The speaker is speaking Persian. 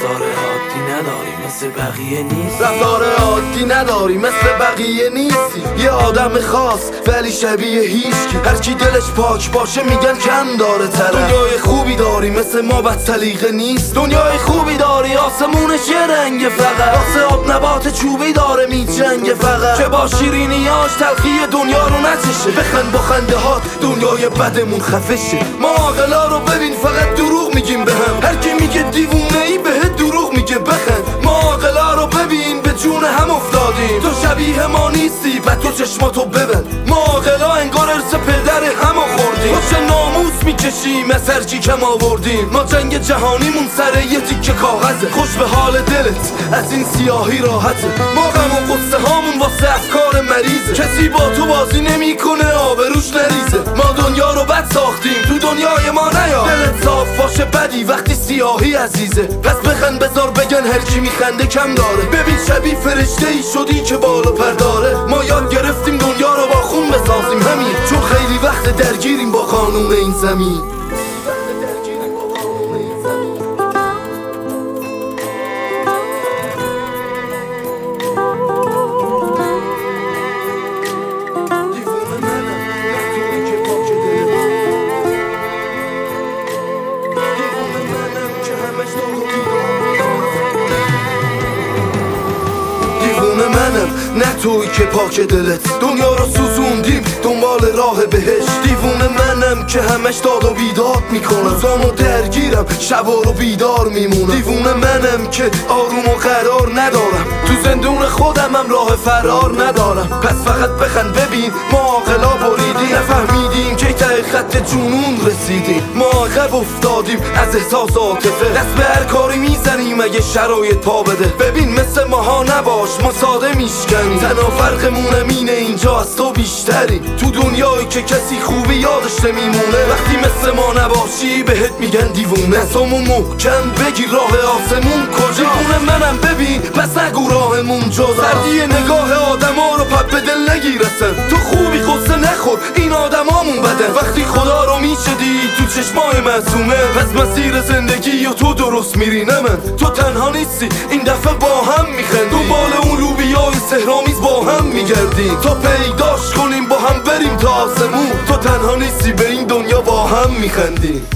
نداری مثل بقیه نیست رفتار عادی نداری مثل بقیه نیستی یه آدم خاص ولی شبیه هیچکی. هر کی دلش پاک باشه میگن کم داره طرف دنیای خوبی داری مثل ما بد سلیقه نیست. دنیای خوبی داری آسمونش یه رنگ فقط. واسه آب نبات چوبی داره میجنگ فقط. که با شیرینیاش تلخی دنیا رو نچشه. بخند با خنده ها دنیای بدمون خفشه. ما عاقلا رو ببین فقط دروغ میگیم به هم. هر کی میگه دیوونه چشماتو ببند ما عاقلا انگار ارث پدر هم خوردیم. چه ناموس می‌کشیم از هر کی کم آوردیم. ما جنگ جهانیمون سر یه تیکه کاغذه. خوش به حال دلت از این سیاهی راحته. ما غم و قصه هامون واسه افکار مریضه. کسی با تو بازی نمی‌کنه آبروش نریزه ما دنیا رو بد ساختیم تو دنیای ما نیا. دلت صاف باشه بدی. وقتی سیاهی عزیزه. پس بخند بذار بگن هر کی میخنده کم داره. ببین شبیه فرشته ای شدی که بالا پر داره ما یاد گرفتیم دنیا رو با خون بسازیم همین. چون خیلی وقت درگیریم با قانون این زمین. منم. نه توی که پاک دلت. دنیا رو سوزوندیم. دنبال راه بهش دیوونه منم که همش داد و بیداد می‌کنم. روزامو درگیرم. شبا رو بیدار میمونم. دیوونه منم که آروم و قرار ندارم. تو زندون خودم هم راه فرار ندارم. پس فقط بخند ببین. ما خط جنون رسیدیم. ما عقب افتادیم. از احساس عاطفه. دست به هر کاری می‌زنیم. اگه شرایط پا بده. ببین مثل ماها نباش. ما ساده میشکنیم. تنها فرقمونم اینه اینجا از تو بیشتری. تو دنیایی که کسی خوبی یادش نمیمونه. وقتی مثل ما نباشی بهت میگن دیوونه. دستامو محکم بگیر راه آسمون. کجا؟ دیوونه منم ببین. پس نگو راهمون جدا. سردی نگاه آدما رو پپ به دل نگیرسن. این آدمامون بدن وقتی خدا رو می‌شدی تو چشمای معصومه. پس مسیر زندگی و تو درست میری نه من. تو تنها نیستی این دفعه با هم میخندی. دنبال اون لوبیای سهرامیز با هم میگردیم تا پیداش کنیم با هم بریم تا آسمون. تو تنها نیستی به این دنیا با هم میخندیم